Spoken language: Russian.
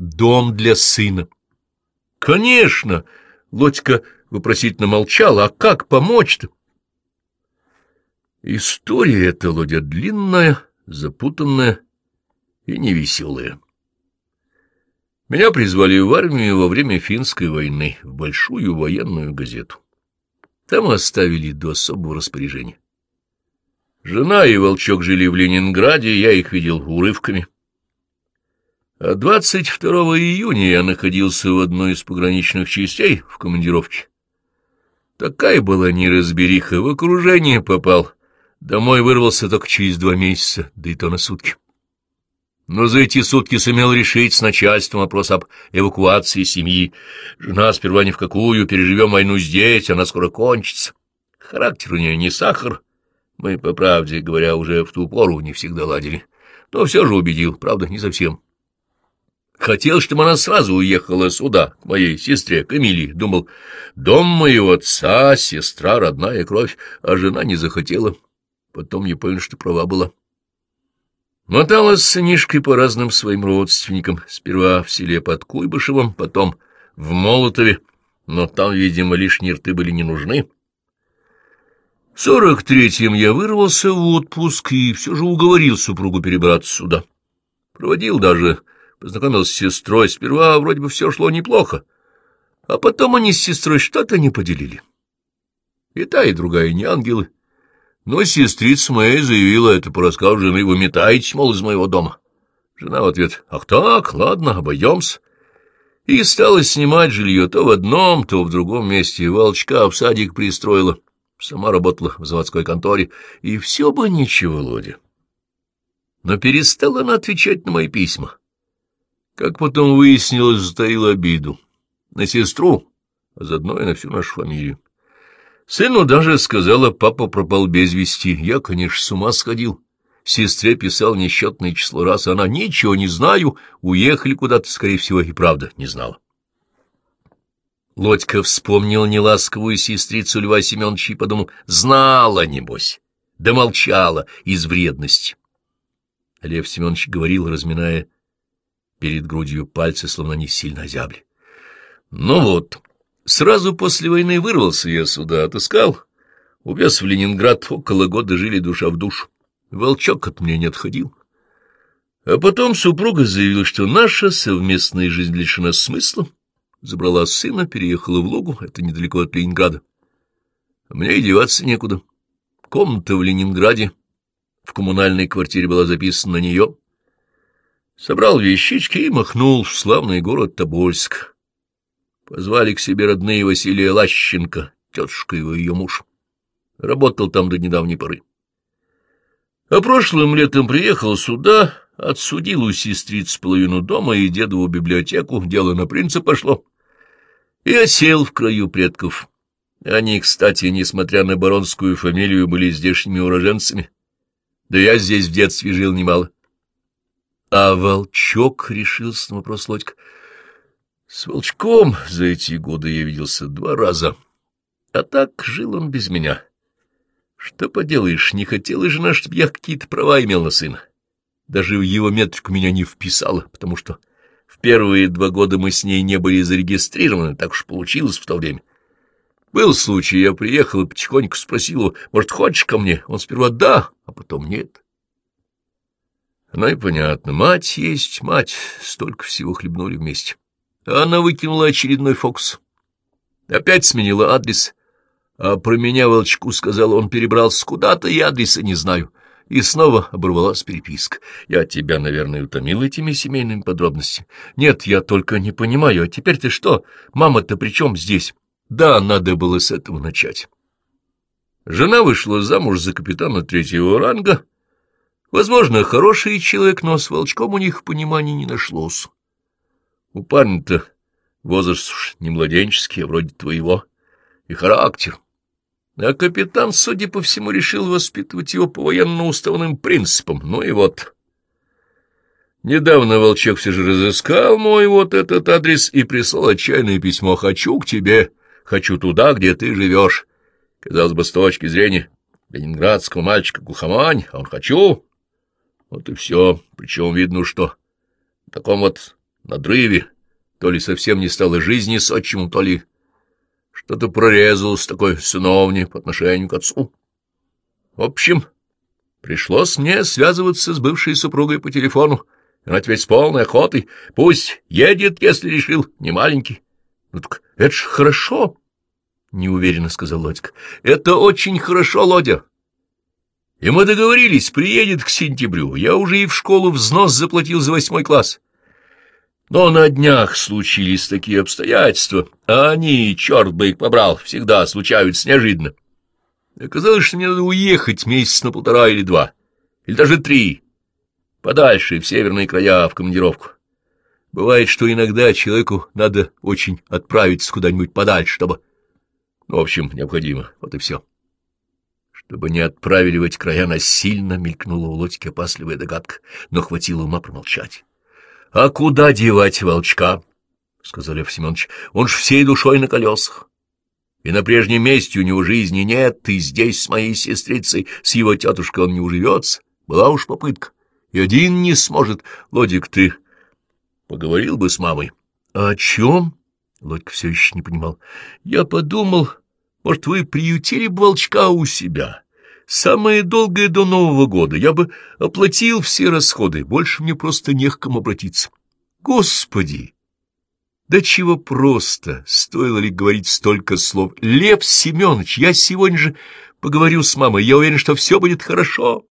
дом для сына. Конечно, Лодька вопросительно молчала, а как помочь-то? История эта, Лодя, длинная, запутанная и невеселая. Меня призвали в армию во время финской войны, в большую военную газету. Там оставили до особого распоряжения. Жена и Волчок жили в Ленинграде, я их видел урывками. А 22 июня я находился в одной из пограничных частей в командировке. Такая была неразбериха, в окружение попал. Домой вырвался только через два месяца, да и то на сутки. Но за эти сутки сумел решить с начальством вопрос об эвакуации семьи. Жена сперва ни в какую, переживем войну здесь, она скоро кончится. Характер у нее не сахар. Мы, по правде говоря, уже в ту пору не всегда ладили. Но все же убедил, правда, не совсем. Хотел, чтобы она сразу уехала сюда, к моей сестре Камиле. Думал, дом моего отца, сестра, родная кровь, а жена не захотела. Потом я понял, что права была. Моталась с сынишкой по разным своим родственникам. Сперва в селе под Куйбышевым, потом в Молотове, но там, видимо, лишние рты были не нужны. В сорок третьем я вырвался в отпуск и все же уговорил супругу перебраться сюда. Проводил даже Познакомился с сестрой. Сперва вроде бы все шло неплохо, а потом они с сестрой что-то не поделили. И та, и другая не ангелы. Но сестрица моя заявила это по рассказу жены, вы мол, из моего дома. Жена в ответ, ах так, ладно, обойдемся. И стала снимать жилье то в одном, то в другом месте. Волчка в садик пристроила. Сама работала в заводской конторе. И все бы ничего, Лодя. Но перестала она отвечать на мои письма. Как потом выяснилось, затаил обиду. На сестру, а заодно и на всю нашу фамилию. Сыну даже сказала, папа пропал без вести. Я, конечно, с ума сходил. Сестре писал несчетное число раз, она ничего не знаю, уехали куда-то, скорее всего, и правда не знала. Лодька вспомнил неласковую сестрицу Льва Семеновича и подумал, знала, небось, да молчала из вредности. Лев Семенович говорил, разминая перед грудью пальцы, словно они сильно озябли. Ну вот, сразу после войны вырвался я сюда, отыскал, увез в Ленинград, около года жили душа в душу. Волчок от меня не отходил. А потом супруга заявила, что наша совместная жизнь лишена смысла, забрала сына, переехала в Лугу, это недалеко от Ленинграда. Мне и деваться некуда. Комната в Ленинграде, в коммунальной квартире была записана на нее, Собрал вещички и махнул в славный город Тобольск. Позвали к себе родные Василия Лащенко, тетушка его ее муж. Работал там до недавней поры. А прошлым летом приехал сюда, отсудил у сестриц половину дома и дедову библиотеку, дело на принца пошло, и осел в краю предков. Они, кстати, несмотря на баронскую фамилию, были здешними уроженцами. Да я здесь в детстве жил немало. А волчок, — решился на вопрос Лодька, — с волчком за эти годы я виделся два раза, а так жил он без меня. Что поделаешь, не хотела жена, чтобы я какие-то права имел на сына. Даже в его метрику меня не вписала, потому что в первые два года мы с ней не были зарегистрированы, так уж получилось в то время. Был случай, я приехал и потихоньку спросил его, может, хочешь ко мне? Он сперва «да», а потом «нет». Ну и понятно, мать есть мать, столько всего хлебнули вместе. Она выкинула очередной фокус. Опять сменила адрес, а про меня волчку сказал, он перебрался куда-то, и адреса не знаю. И снова оборвалась переписка. Я тебя, наверное, утомил этими семейными подробностями. Нет, я только не понимаю, а теперь ты что? Мама-то при чем здесь? Да, надо было с этого начать. Жена вышла замуж за капитана третьего ранга, Возможно, хороший человек, но с волчком у них понимания не нашлось. У парня-то возраст уж не младенческий, а вроде твоего, и характер. А капитан, судя по всему, решил воспитывать его по военно-уставным принципам. Ну и вот. Недавно волчок все же разыскал мой вот этот адрес и прислал отчаянное письмо «Хочу к тебе, хочу туда, где ты живешь». Казалось бы, с точки зрения ленинградского мальчика глухомань, а он «хочу». Вот и все. Причем видно, что в таком вот надрыве, то ли совсем не стало жизни с отчимом, то ли что-то прорезалось такое сыновне по отношению к отцу. В общем, пришлось мне связываться с бывшей супругой по телефону. Она ведь с полной охотой. Пусть едет, если решил, не маленький. Ну так это ж хорошо, — неуверенно сказал Лодька. — Это очень хорошо, Лодя. И мы договорились, приедет к сентябрю. Я уже и в школу взнос заплатил за восьмой класс. Но на днях случились такие обстоятельства, а они, черт бы их побрал, всегда случаются неожиданно. Оказалось, что мне надо уехать месяц на полтора или два, или даже три, подальше, в северные края, в командировку. Бывает, что иногда человеку надо очень отправиться куда-нибудь подальше, чтобы... Ну, в общем, необходимо, вот и все. Чтобы не отправили в эти края насильно, мелькнула у Лодьки опасливая догадка, но хватило ума промолчать. — А куда девать волчка? — сказал Лев Семенович. — Он ж всей душой на колесах. И на прежнем месте у него жизни нет, и здесь с моей сестрицей, с его тетушкой он не уживется. Была уж попытка. И один не сможет. Лодик, ты поговорил бы с мамой. — о чем? — Лодька все еще не понимал. — Я подумал, может, вы приютили бы волчка у себя. Самое долгое до Нового года я бы оплатил все расходы, больше мне просто не к кому обратиться. Господи! Да чего просто! Стоило ли говорить столько слов? Лев Семенович, я сегодня же поговорю с мамой, я уверен, что все будет хорошо.